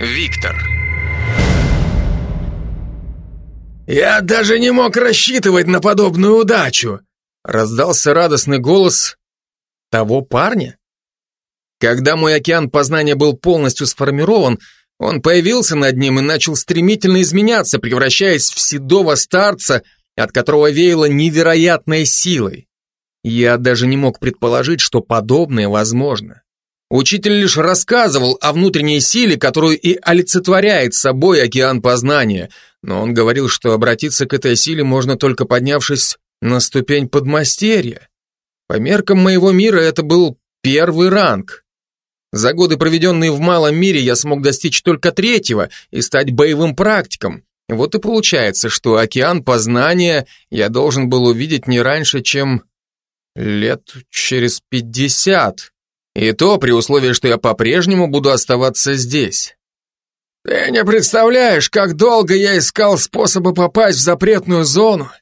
Виктор. «Я даже не мог рассчитывать на подобную удачу!» Раздался радостный голос того парня. Когда мой океан познания был полностью сформирован, он появился над ним и начал стремительно изменяться, превращаясь в седого старца, от которого веяло невероятной силой. Я даже не мог предположить, что подобное возможно. Учитель лишь рассказывал о внутренней силе, которую и олицетворяет собой океан познания, но он говорил, что обратиться к этой силе можно только поднявшись на ступень подмастерья. По меркам моего мира это был первый ранг. За годы, проведенные в малом мире, я смог достичь только третьего и стать боевым практиком. Вот и получается, что океан познания я должен был увидеть не раньше, чем лет через пятьдесят. И то при условии, что я по-прежнему буду оставаться здесь. Ты не представляешь, как долго я искал способы попасть в запретную зону.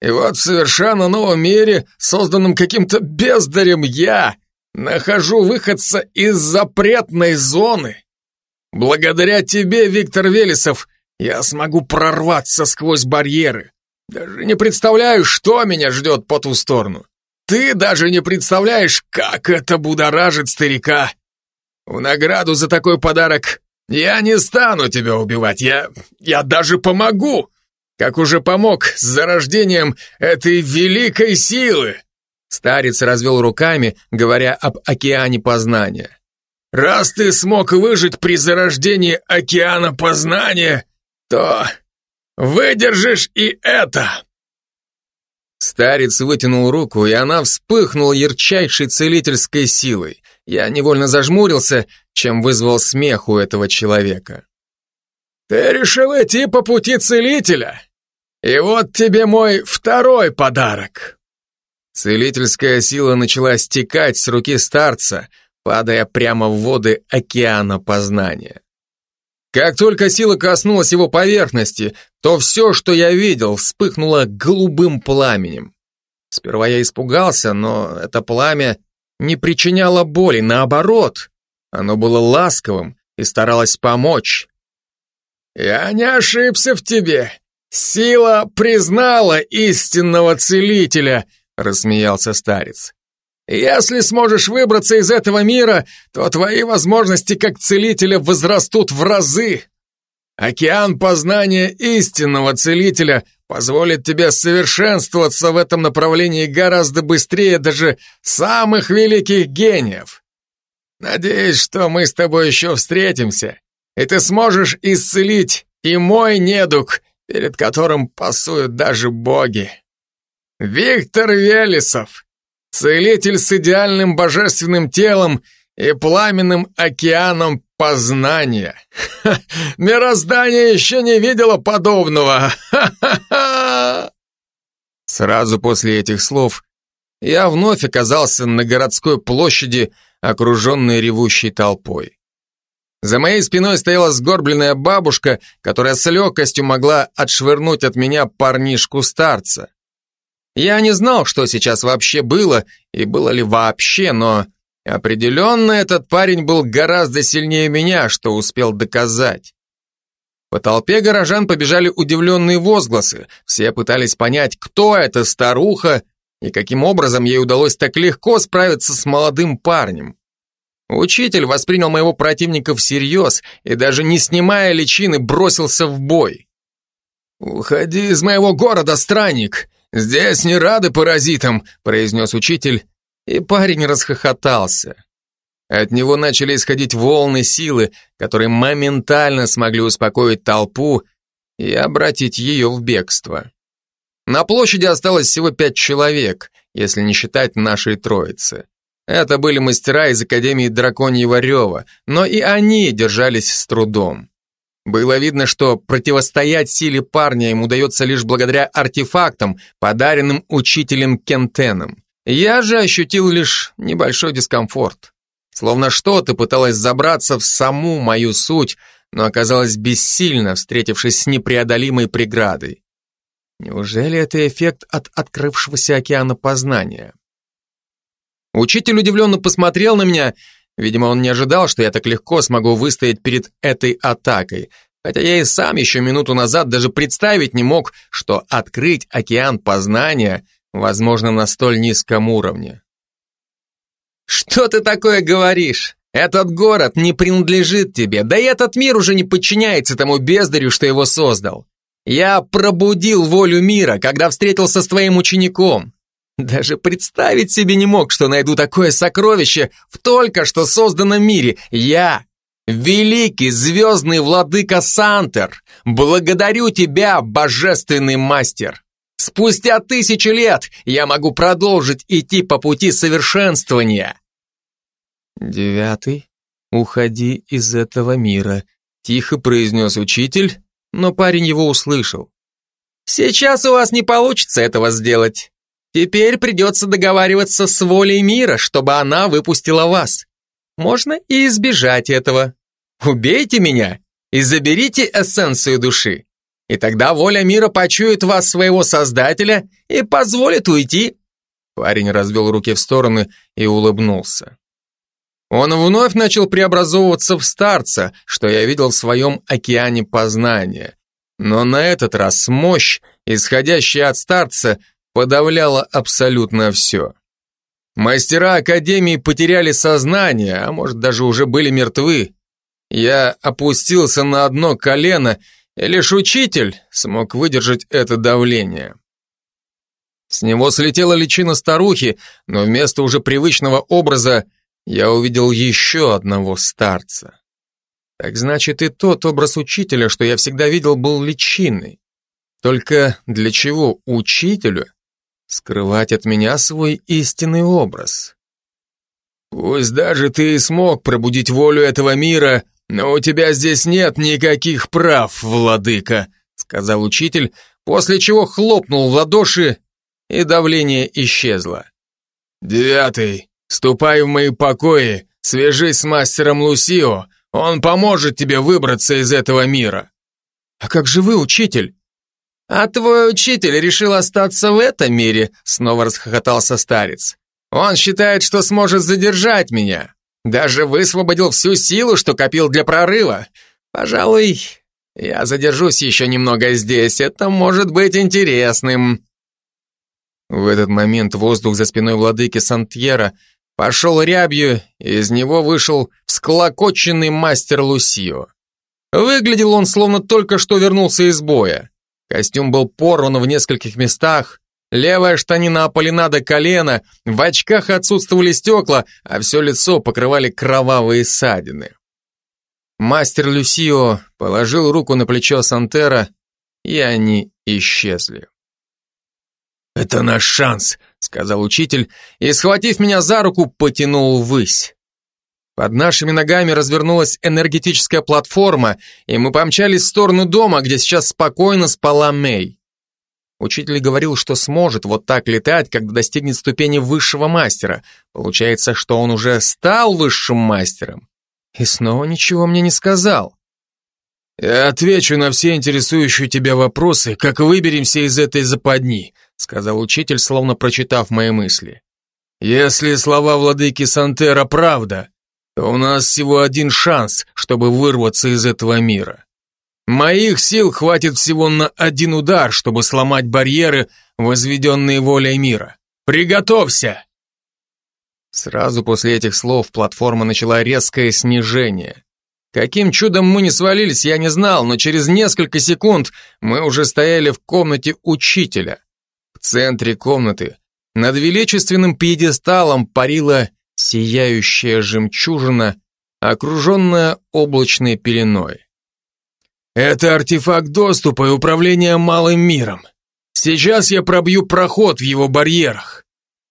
И вот в совершенно новом мире, созданном каким-то бездарем, я нахожу выходца из запретной зоны. Благодаря тебе, Виктор Велесов, я смогу прорваться сквозь барьеры. Даже не представляю, что меня ждет по ту сторону. Ты даже не представляешь, как это будоражит старика. В награду за такой подарок я не стану тебя убивать, я... я даже помогу, как уже помог с зарождением этой великой силы. Старец развел руками, говоря об океане познания. Раз ты смог выжить при зарождении океана познания, то выдержишь и это. Старец вытянул руку, и она вспыхнула ярчайшей целительской силой. Я невольно зажмурился, чем вызвал смех у этого человека. «Ты решил идти по пути целителя? И вот тебе мой второй подарок!» Целительская сила начала стекать с руки старца, падая прямо в воды океана познания. Как только сила коснулась его поверхности, то все, что я видел, вспыхнуло голубым пламенем. Сперва я испугался, но это пламя не причиняло боли, наоборот, оно было ласковым и старалось помочь. «Я не ошибся в тебе. Сила признала истинного целителя», — рассмеялся старец. Если сможешь выбраться из этого мира, то твои возможности как целителя возрастут в разы. Океан познания истинного целителя позволит тебе совершенствоваться в этом направлении гораздо быстрее даже самых великих гениев. Надеюсь, что мы с тобой еще встретимся, и ты сможешь исцелить и мой недуг, перед которым пасуют даже боги. Виктор Велесов, Целитель с идеальным божественным телом и пламенным океаном познания. Ха, мироздание еще не видело подобного. Ха-ха-ха! Сразу после этих слов я вновь оказался на городской площади, окруженной ревущей толпой. За моей спиной стояла сгорбленная бабушка, которая с легкостью могла отшвырнуть от меня парнишку-старца. Я не знал, что сейчас вообще было, и было ли вообще, но определенно этот парень был гораздо сильнее меня, что успел доказать. По толпе горожан побежали удивленные возгласы. Все пытались понять, кто эта старуха и каким образом ей удалось так легко справиться с молодым парнем. Учитель воспринял моего противника всерьез и даже не снимая личины бросился в бой. «Уходи из моего города, странник! «Здесь не рады паразитам», — произнес учитель, и парень расхохотался. От него начали исходить волны силы, которые моментально смогли успокоить толпу и обратить ее в бегство. На площади осталось всего пять человек, если не считать нашей троицы. Это были мастера из Академии Драконьего Рева, но и они держались с трудом. Было видно, что противостоять силе парня им удается лишь благодаря артефактам, подаренным учителем Кентеном. Я же ощутил лишь небольшой дискомфорт. Словно что-то пыталось забраться в саму мою суть, но оказалось бессильно, встретившись с непреодолимой преградой. Неужели это эффект от открывшегося океана познания? Учитель удивленно посмотрел на меня, Видимо, он не ожидал, что я так легко смогу выстоять перед этой атакой. Хотя я и сам еще минуту назад даже представить не мог, что открыть океан познания возможно на столь низком уровне. «Что ты такое говоришь? Этот город не принадлежит тебе, да и этот мир уже не подчиняется тому бездарю, что его создал. Я пробудил волю мира, когда встретился с твоим учеником. Даже представить себе не мог, что найду такое сокровище в только что созданном мире. Я, великий звездный владыка Сантер, благодарю тебя, божественный мастер. Спустя тысячи лет я могу продолжить идти по пути совершенствования. Девятый, уходи из этого мира, тихо произнес учитель, но парень его услышал. Сейчас у вас не получится этого сделать. Теперь придется договариваться с волей мира, чтобы она выпустила вас. Можно и избежать этого. Убейте меня и заберите эссенцию души. И тогда воля мира почует вас своего создателя и позволит уйти. Парень развел руки в стороны и улыбнулся. Он вновь начал преобразовываться в старца, что я видел в своем океане познания. Но на этот раз мощь, исходящая от старца, подавляло абсолютно все. Мастера Академии потеряли сознание, а может даже уже были мертвы. Я опустился на одно колено, и лишь учитель смог выдержать это давление. С него слетела личина старухи, но вместо уже привычного образа я увидел еще одного старца. Так значит, и тот образ учителя, что я всегда видел, был личиной. Только для чего учителю скрывать от меня свой истинный образ. Пусть даже ты и смог пробудить волю этого мира, но у тебя здесь нет никаких прав, владыка, сказал учитель, после чего хлопнул в ладоши, и давление исчезло. Девятый, ступай в мои покои, свяжись с мастером Лусио, он поможет тебе выбраться из этого мира. А как же вы, учитель? «А твой учитель решил остаться в этом мире?» Снова расхохотался старец. «Он считает, что сможет задержать меня. Даже высвободил всю силу, что копил для прорыва. Пожалуй, я задержусь еще немного здесь. Это может быть интересным». В этот момент воздух за спиной владыки Сантьера пошел рябью, и из него вышел всклокоченный мастер Лусио. Выглядел он, словно только что вернулся из боя. Костюм был порван в нескольких местах, левая штанина опалена до колена, в очках отсутствовали стекла, а все лицо покрывали кровавые ссадины. Мастер Люсио положил руку на плечо Сантера, и они исчезли. «Это наш шанс», — сказал учитель, и, схватив меня за руку, потянул ввысь. Под нашими ногами развернулась энергетическая платформа, и мы помчались в сторону дома, где сейчас спокойно спала Мэй. Учитель говорил, что сможет вот так летать, когда достигнет ступени высшего мастера. Получается, что он уже стал высшим мастером. И снова ничего мне не сказал. «Я отвечу на все интересующие тебя вопросы, как выберемся из этой западни», сказал учитель, словно прочитав мои мысли. «Если слова владыки Сантера правда, у нас всего один шанс, чтобы вырваться из этого мира. Моих сил хватит всего на один удар, чтобы сломать барьеры, возведенные волей мира. Приготовься!» Сразу после этих слов платформа начала резкое снижение. Каким чудом мы не свалились, я не знал, но через несколько секунд мы уже стояли в комнате учителя. В центре комнаты над величественным пьедесталом парила сияющая жемчужина, окруженная облачной пеленой. Это артефакт доступа и управления малым миром. Сейчас я пробью проход в его барьерах.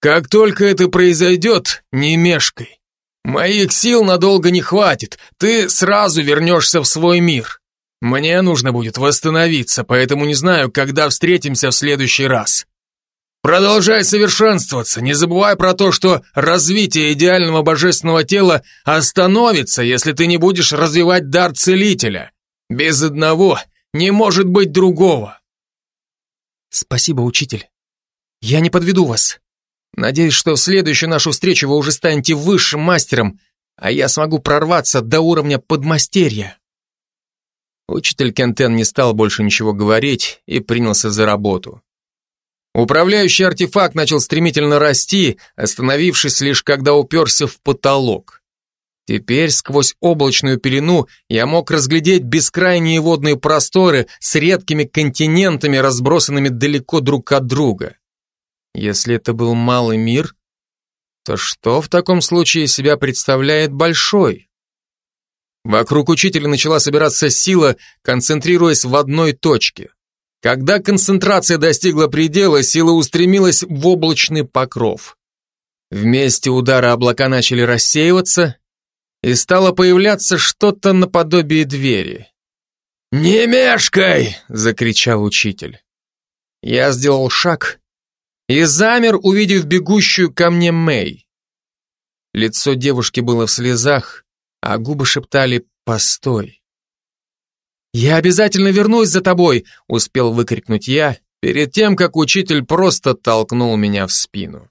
Как только это произойдет, не мешкай. Моих сил надолго не хватит, ты сразу вернешься в свой мир. Мне нужно будет восстановиться, поэтому не знаю, когда встретимся в следующий раз. Продолжай совершенствоваться, не забывай про то, что развитие идеального божественного тела остановится, если ты не будешь развивать дар целителя. Без одного не может быть другого. Спасибо, учитель. Я не подведу вас. Надеюсь, что в следующую нашу встречу вы уже станете высшим мастером, а я смогу прорваться до уровня подмастерья. Учитель Кентен не стал больше ничего говорить и принялся за работу. Управляющий артефакт начал стремительно расти, остановившись лишь когда уперся в потолок. Теперь сквозь облачную пелену я мог разглядеть бескрайние водные просторы с редкими континентами, разбросанными далеко друг от друга. Если это был малый мир, то что в таком случае себя представляет большой? Вокруг учителя начала собираться сила, концентрируясь в одной точке. Когда концентрация достигла предела, сила устремилась в облачный покров. Вместе удара облака начали рассеиваться, и стало появляться что-то наподобие двери. «Не мешкай!» — закричал учитель. Я сделал шаг и замер, увидев бегущую ко мне Мэй. Лицо девушки было в слезах, а губы шептали «Постой». «Я обязательно вернусь за тобой!» — успел выкрикнуть я, перед тем, как учитель просто толкнул меня в спину.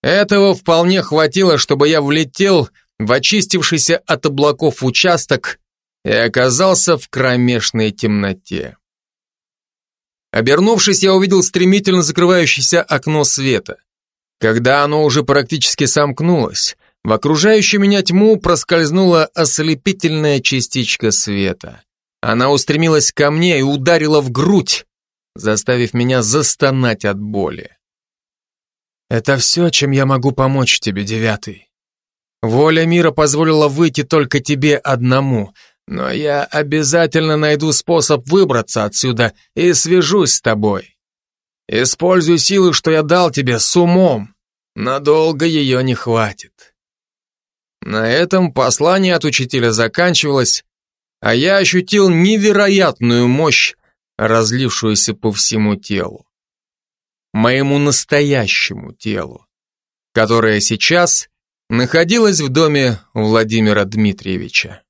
Этого вполне хватило, чтобы я влетел в очистившийся от облаков участок и оказался в кромешной темноте. Обернувшись, я увидел стремительно закрывающееся окно света. Когда оно уже практически сомкнулось, в окружающую меня тьму проскользнула ослепительная частичка света. Она устремилась ко мне и ударила в грудь, заставив меня застонать от боли. «Это все, чем я могу помочь тебе, девятый. Воля мира позволила выйти только тебе одному, но я обязательно найду способ выбраться отсюда и свяжусь с тобой. Используй силу, что я дал тебе, с умом. Надолго ее не хватит. На этом послание от учителя заканчивалось, а я ощутил невероятную мощь, разлившуюся по всему телу. Моему настоящему телу, которое сейчас находилась в доме Владимира Дмитриевича.